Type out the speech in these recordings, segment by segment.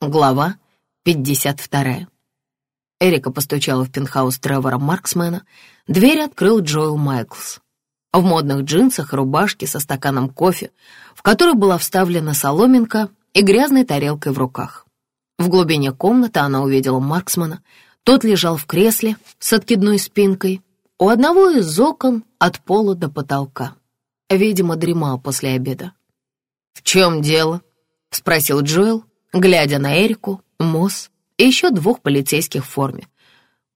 Глава 52. Эрика постучала в пентхаус Тревора Марксмена. Дверь открыл Джоэл Майклс. В модных джинсах рубашке со стаканом кофе, в который была вставлена соломинка и грязной тарелкой в руках. В глубине комнаты она увидела Марксмена. Тот лежал в кресле с откидной спинкой у одного из окон от пола до потолка. Видимо, дремал после обеда. «В чем дело?» — спросил Джоэл, глядя на Эрику, Мосс и еще двух полицейских в форме.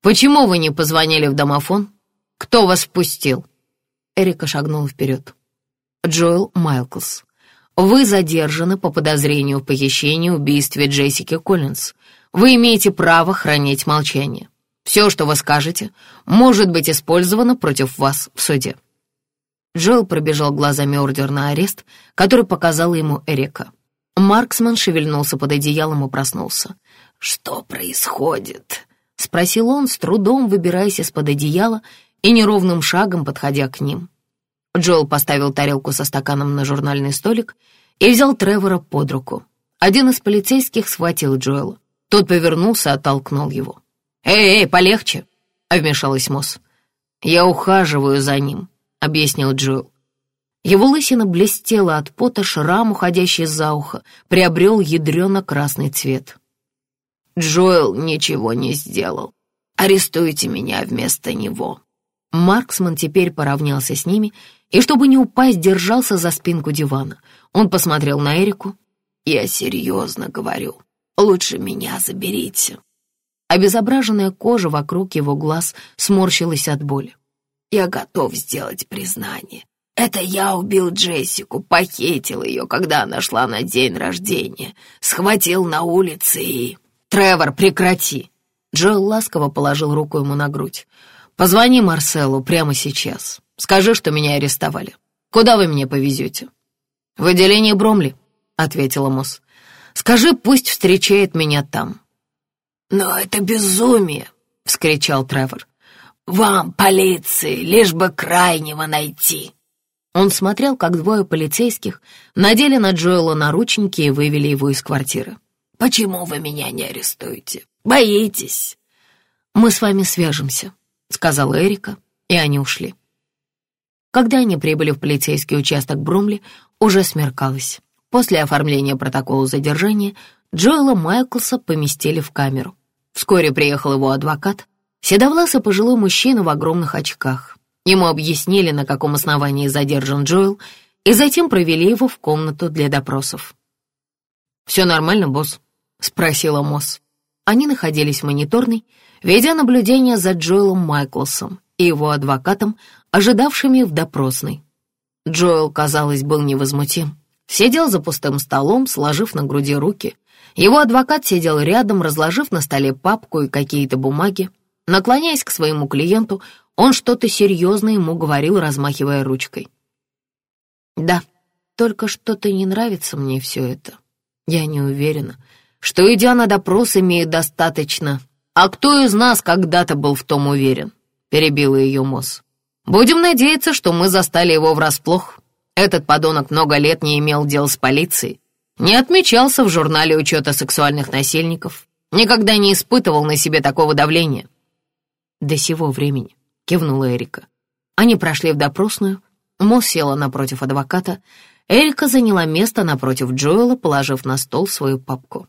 «Почему вы не позвонили в домофон? Кто вас впустил?» Эрика шагнула вперед. «Джоэл Майлклс, вы задержаны по подозрению в похищении убийстве Джессики Коллинз. Вы имеете право хранить молчание. Все, что вы скажете, может быть использовано против вас в суде». Джоэл пробежал глазами ордер на арест, который показала ему Эрика. Марксман шевельнулся под одеялом и проснулся. «Что происходит?» — спросил он, с трудом выбираясь из-под одеяла и неровным шагом подходя к ним. Джоэл поставил тарелку со стаканом на журнальный столик и взял Тревора под руку. Один из полицейских схватил Джоэла. Тот повернулся и оттолкнул его. «Эй, эй, полегче!» — вмешалась Мосс. «Я ухаживаю за ним», — объяснил Джоэл. Его лысина блестела от пота, шрам, уходящий за ухо, приобрел ядрено-красный цвет. «Джоэл ничего не сделал. Арестуйте меня вместо него». Марксман теперь поравнялся с ними и, чтобы не упасть, держался за спинку дивана. Он посмотрел на Эрику. «Я серьезно говорю. Лучше меня заберите». Обезображенная кожа вокруг его глаз сморщилась от боли. «Я готов сделать признание. Это я убил Джессику, похитил ее, когда она шла на день рождения, схватил на улице и... Тревор, прекрати!» Джоэл ласково положил руку ему на грудь. «Позвони Марселу прямо сейчас. Скажи, что меня арестовали. Куда вы меня повезете?» «В отделение Бромли», — ответила Мосс. «Скажи, пусть встречает меня там». «Но это безумие!» — вскричал Тревор. «Вам, полиции, лишь бы крайнего найти!» Он смотрел, как двое полицейских надели на Джоэла наручники и вывели его из квартиры. «Почему вы меня не арестуете? Боитесь?» «Мы с вами свяжемся», — сказала Эрика, и они ушли. Когда они прибыли в полицейский участок Брумли, уже смеркалось. После оформления протокола задержания Джоэла Майклса поместили в камеру. Вскоре приехал его адвокат, седовласый пожилой мужчина в огромных очках. Ему объяснили, на каком основании задержан Джоэл, и затем провели его в комнату для допросов. «Все нормально, босс?» — спросила Мосс. Они находились в мониторной, ведя наблюдение за Джоэлом Майклсом и его адвокатом, ожидавшими в допросной. Джоэл, казалось, был невозмутим. Сидел за пустым столом, сложив на груди руки. Его адвокат сидел рядом, разложив на столе папку и какие-то бумаги. Наклоняясь к своему клиенту, он что-то серьезное ему говорил, размахивая ручкой. «Да, только что-то не нравится мне все это. Я не уверена, что, идя на допрос, имею достаточно. А кто из нас когда-то был в том уверен?» — перебила ее Мосс. «Будем надеяться, что мы застали его врасплох. Этот подонок много лет не имел дел с полицией, не отмечался в журнале учета сексуальных насильников, никогда не испытывал на себе такого давления. До сего времени — кивнула Эрика. Они прошли в допросную. Мосс села напротив адвоката. Эрика заняла место напротив Джоэла, положив на стол свою папку.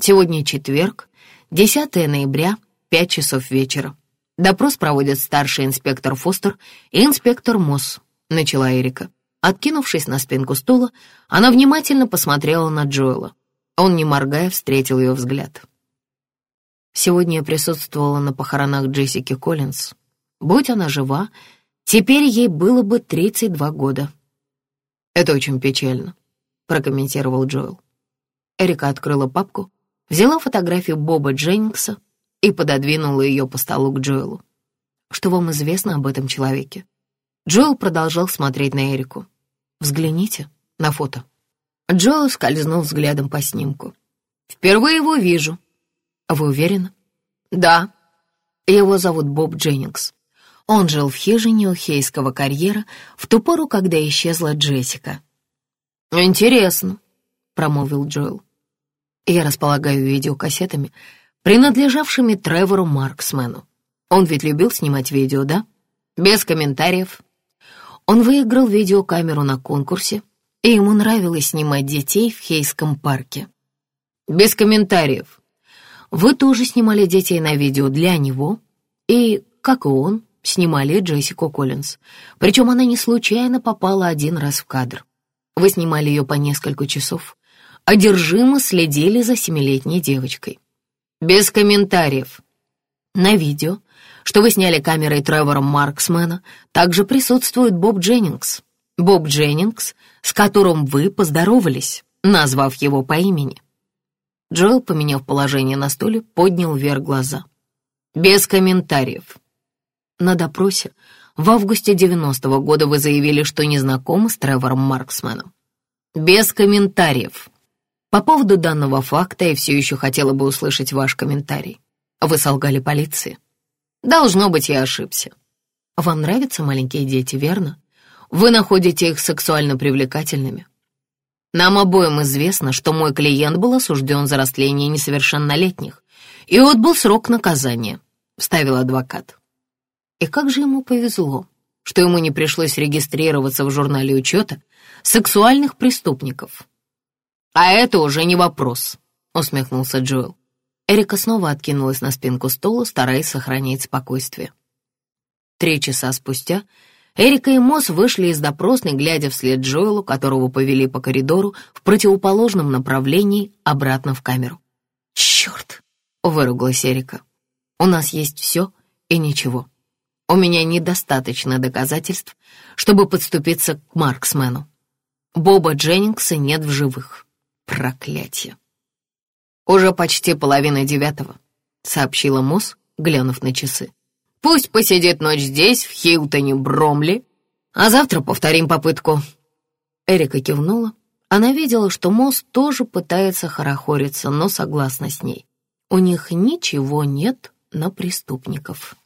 Сегодня четверг, 10 ноября, 5 часов вечера. Допрос проводят старший инспектор Фостер и инспектор Мосс, начала Эрика. Откинувшись на спинку стула, она внимательно посмотрела на Джоэла. Он, не моргая, встретил ее взгляд. Сегодня я присутствовала на похоронах Джессики Коллинз. Будь она жива, теперь ей было бы 32 года. «Это очень печально», — прокомментировал Джоэл. Эрика открыла папку, взяла фотографию Боба Дженнингса и пододвинула ее по столу к Джоэлу. «Что вам известно об этом человеке?» Джоэл продолжал смотреть на Эрику. «Взгляните на фото». Джоэл скользнул взглядом по снимку. «Впервые его вижу». «Вы уверены?» «Да». «Его зовут Боб Дженнингс. Он жил в хижине у Хейского карьера в ту пору, когда исчезла Джессика. «Интересно», — промолвил Джоэл. Я располагаю видеокассетами, принадлежавшими Тревору Марксмену. Он ведь любил снимать видео, да? Без комментариев. Он выиграл видеокамеру на конкурсе, и ему нравилось снимать детей в Хейском парке. Без комментариев. Вы тоже снимали детей на видео для него, и, как и он, снимали Джессику Коллинз. Причем она не случайно попала один раз в кадр. Вы снимали ее по несколько часов, одержимо следили за семилетней девочкой. Без комментариев. На видео, что вы сняли камерой Тревора Марксмена, также присутствует Боб Дженнингс. Боб Дженнингс, с которым вы поздоровались, назвав его по имени. Джоэл, поменяв положение на стуле, поднял вверх глаза. Без комментариев. На допросе в августе 90-го года вы заявили, что не знакомы с Тревором Марксменом. Без комментариев. По поводу данного факта я все еще хотела бы услышать ваш комментарий. Вы солгали полиции. Должно быть, я ошибся. Вам нравятся маленькие дети, верно? Вы находите их сексуально привлекательными. Нам обоим известно, что мой клиент был осужден за растление несовершеннолетних и отбыл срок наказания, вставил адвокат. И как же ему повезло, что ему не пришлось регистрироваться в журнале учета сексуальных преступников. «А это уже не вопрос», — усмехнулся Джоэл. Эрика снова откинулась на спинку стула, стараясь сохранять спокойствие. Три часа спустя Эрика и Мосс вышли из допросной, глядя вслед Джоэлу, которого повели по коридору в противоположном направлении обратно в камеру. «Черт!» — выругалась Эрика. «У нас есть все и ничего». У меня недостаточно доказательств, чтобы подступиться к Марксмену. Боба Дженнингса нет в живых. Проклятие. Уже почти половина девятого, сообщила Мосс, глянув на часы. Пусть посидит ночь здесь, в Хилтоне, Бромли, а завтра повторим попытку. Эрика кивнула. Она видела, что Мосс тоже пытается хорохориться, но согласна с ней. У них ничего нет на преступников.